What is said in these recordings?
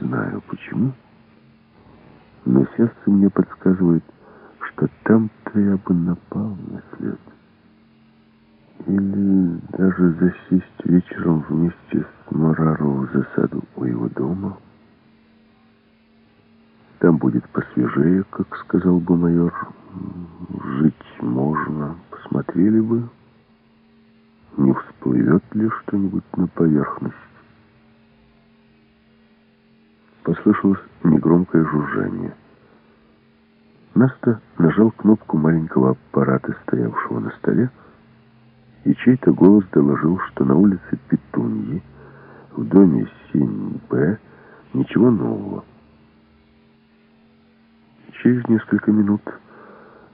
знаю почему, но сердце мне подсказывает, что там-то я бы напал на след. Или даже засесть вечером вместе с Мораро в засаду у его дома. Там будет посвежее, как сказал бы майор. Жить можно, посмотрели бы, не всплывет ли что-нибудь на поверхность. Послышалось негромкое жужжание. Наста нажал кнопку маленького аппарата, стоявшего на столе, и чей-то голос доложил, что на улице Петуньи, в доме 7Б, ничего нового. Через несколько минут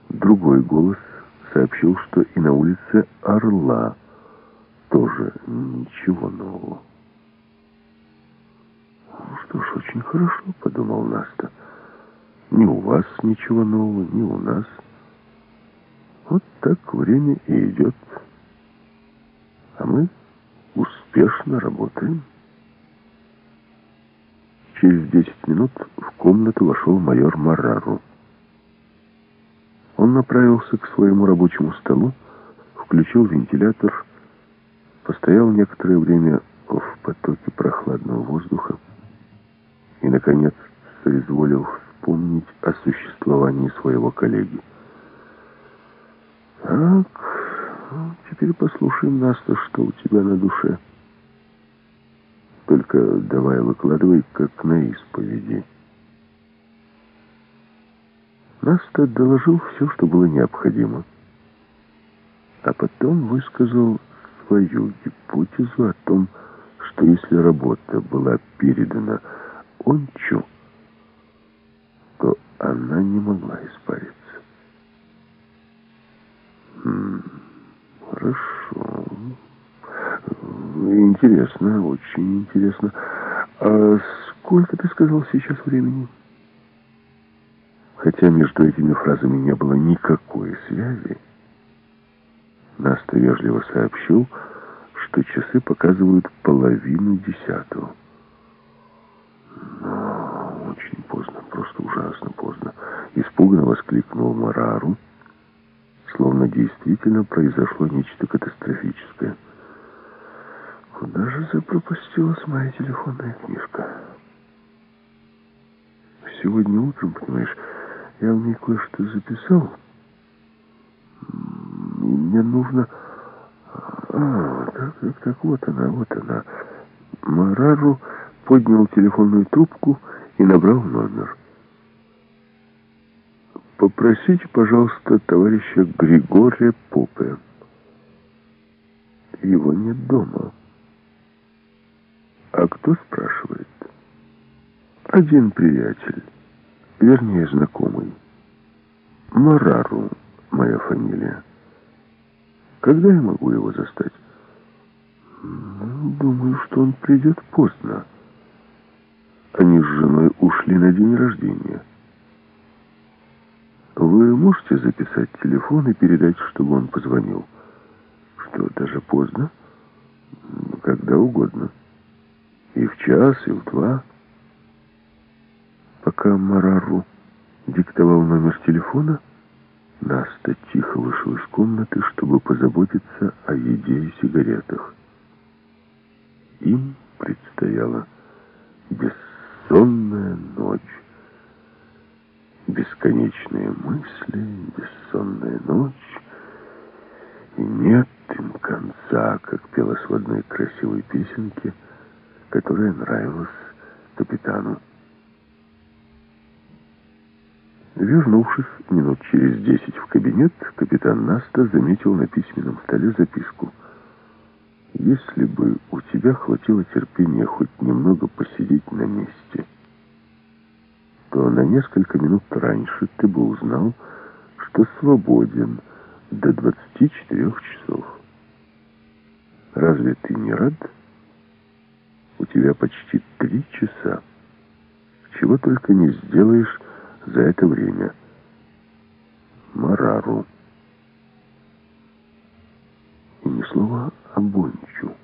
другой голос сообщил, что и на улице Орла тоже ничего нового. «Ну что ж, очень хорошо», — подумал Наста. «Ни у вас ничего нового, ни у нас. Вот так время и идет. А мы успешно работаем». Через десять минут в комнату вошел майор Марару. Он направился к своему рабочему столу, включил вентилятор, постоял некоторое время в потоке прохладного воздуха и, наконец, соизволил вспомнить о существовании своего коллеги. «Так, теперь послушаем, Наста, что у тебя на душе». Только давай выкладывай, как на исповеди. Наста доложил все, что было необходимо. А потом высказал свою гипотезу о том, что если работа была передана Ончу, то она не могла испариться. -м, хорошо. Интересно, очень интересно. А сколько ты сказал сейчас времени? Хотя между этими фразами не было никакой связи, Наста вежливо сообщил, что часы показывают половину десятого. Но очень поздно, просто ужасно поздно. Испуганно воскликнул Марару, словно действительно произошло нечто катастрофическое. Куда же запропастилась моя телефонная книжка? Сегодня утром, понимаешь, я в ней кое-что записал. Мне нужно... А, так, так, так, вот она, вот она. Марару поднял телефонную трубку и набрал номер. Попросите, пожалуйста, товарища Григория Попе. Его нет дома. А кто спрашивает? Один приятель, вернее, знакомый. Марару, моя фамилия. Когда я могу его застать? Ну, думаю, что он придет поздно. Они с женой ушли на день рождения. Вы можете записать телефон и передать, чтобы он позвонил? Что, даже поздно? Когда угодно. И в час, и в два. Пока Марару диктовал номер телефона, Наста тихо вышел из комнаты, чтобы позаботиться о еде и сигаретах. Им предстояла бессонная ночь. Бесконечные мысли, бессонная ночь. И нет им конца, как пелось в одной красивой песенке — которая нравилась капитану. Вернувшись минут через десять в кабинет, капитан Наста заметил на письменном столе записку. «Если бы у тебя хватило терпения хоть немного посидеть на месте, то на несколько минут раньше ты бы узнал, что свободен до 24 часов. Разве ты не рад?» У тебя почти три часа. Чего только не сделаешь за это время. Марару. И ни слова о Бончу.